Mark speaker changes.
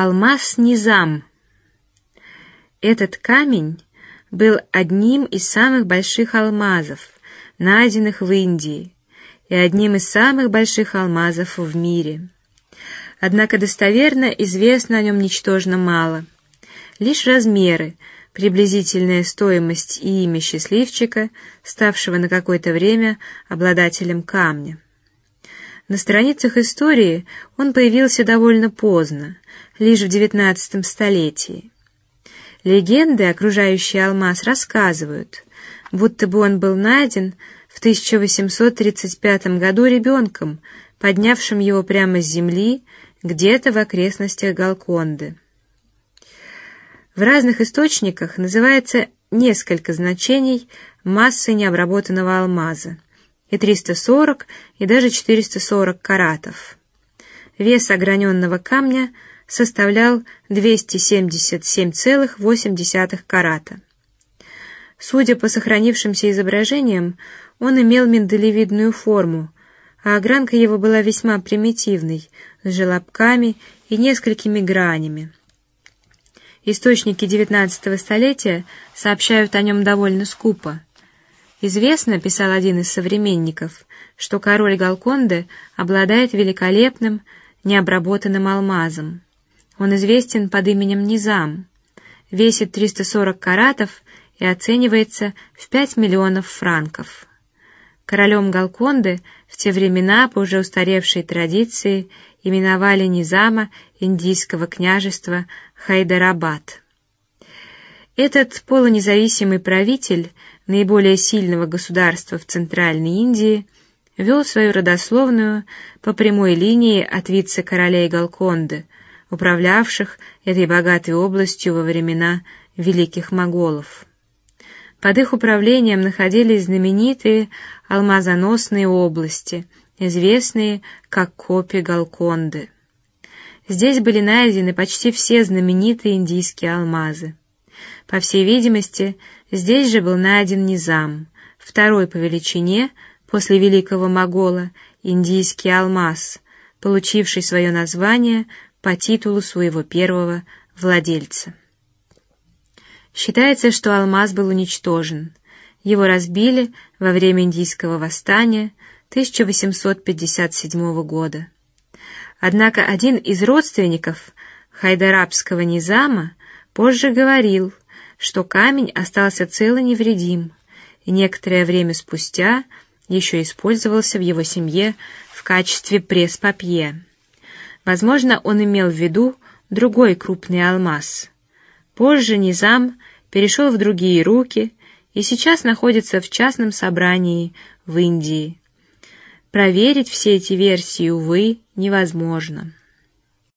Speaker 1: Алмаз Низам. Этот камень был одним из самых больших алмазов, найденных в Индии, и одним из самых больших алмазов в мире. Однако достоверно известно о нем ничтожно мало. Лишь размеры, приблизительная стоимость и имя счастливчика, ставшего на какое-то время обладателем камня. На страницах истории он появился довольно поздно, лишь в XIX столетии. Легенды, окружающие алмаз, рассказывают, будто бы он был найден в 1835 году ребенком, поднявшим его прямо с земли где-то в окрестностях Галконды. В разных источниках называется несколько значений массы необработанного алмаза и 340 и даже 440 каратов. Вес ограненного камня составлял 277,8 карата. Судя по сохранившимся изображениям, он имел миндалевидную форму, а огранка его была весьма примитивной, с желобками и несколькими гранями. Источники XIX столетия сообщают о нем довольно скупо. Известно, писал один из современников, что король Галконде обладает великолепным необработанным алмазом. Он известен под именем Низам, весит 340 каратов и оценивается в 5 миллионов франков. Королем Галконды в те времена по уже устаревшей традиции именовали Низама индийского княжества Хайдарабад. Этот полунезависимый правитель наиболее сильного государства в Центральной Индии, вел свою родословную по прямой линии от вице-королей Галконды, управлявших этой богатой областью во времена великих моголов. Под их управлением находились знаменитые алмазоносные области, известные как Копи Галконды. Здесь были найдены почти все знаменитые индийские алмазы. По всей видимости, Здесь же был найден Низам, второй по величине после великого могола индийский алмаз, получивший свое название по титулу своего первого владельца. Считается, что алмаз был уничтожен. Его разбили во время индийского восстания 1857 года. Однако один из родственников хайдарабского низама позже говорил, что камень остался цел и невредим, и некоторое время спустя еще использовался в его семье в качестве пресс-папье. Возможно, он имел в виду другой крупный алмаз. Позже Низам перешел в другие руки и сейчас находится в частном собрании в Индии. Проверить все эти версии увы невозможно.